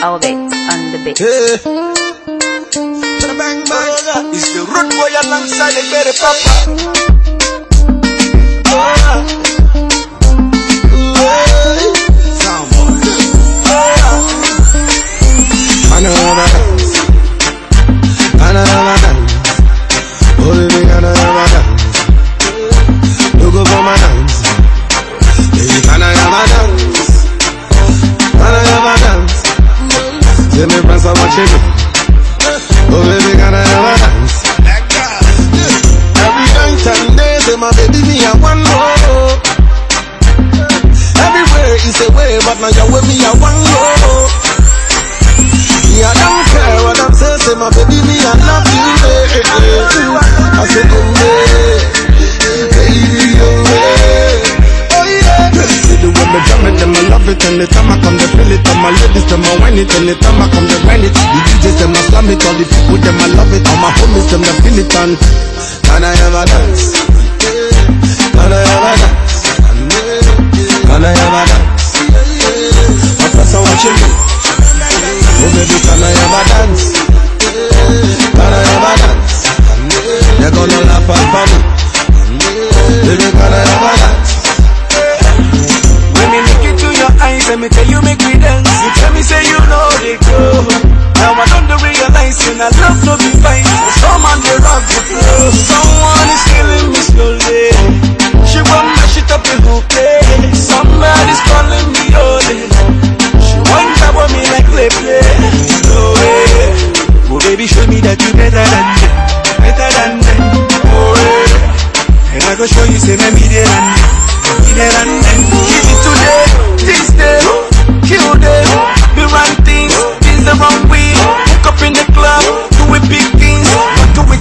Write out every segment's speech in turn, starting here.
Orbit on the beat. Hey. Bang, bang. It's the root boy alongside the baby papa. Say me friends are watching me. Oh baby, I have a dance? Every night and day, say my baby, me I want more. Everywhere is a way, but now you're with me, I want more. Love it Anytime I come to feel it All my ladies, them I whine it Anytime I come to grind it The DJs, them I slam it All the people, them I love it All my homies, them I feel it And Can I a dance? Can I a dance? Can I a dance? My friends are watching me. Let me tell you make me dance. You tell me say you know they go. Now I don't realize when I love to be fine. Some on the rock the flow. Someone is killing me slowly. She want mash it up in whole place. Somebody's calling me holy. She want to want me like play play. Oh, no way. Oh baby, show me that you better than them, better than them. Oh yeah. And I go show you say me me there and. Me there and them.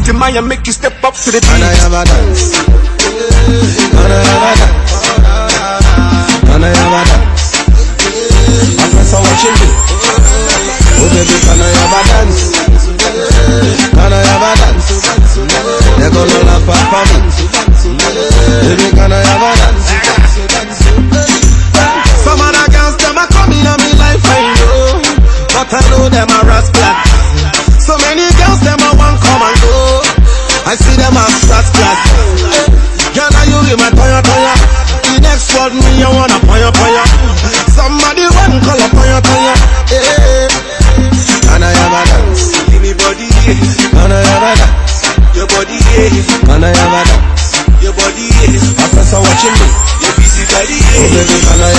But do it to Maya, make you step up to the Can I beat. have a dance? Can I have a Hold me, I wanna fire, fire. Somebody run, call a fire, fire. Hey, hey. Can I have a dance? Give me body, yeah. Can I have a dance? Your body, yeah. Can I have a dance? Your body, yeah. My friends are watching me. Your busy body, yeah. Oh, baby, can I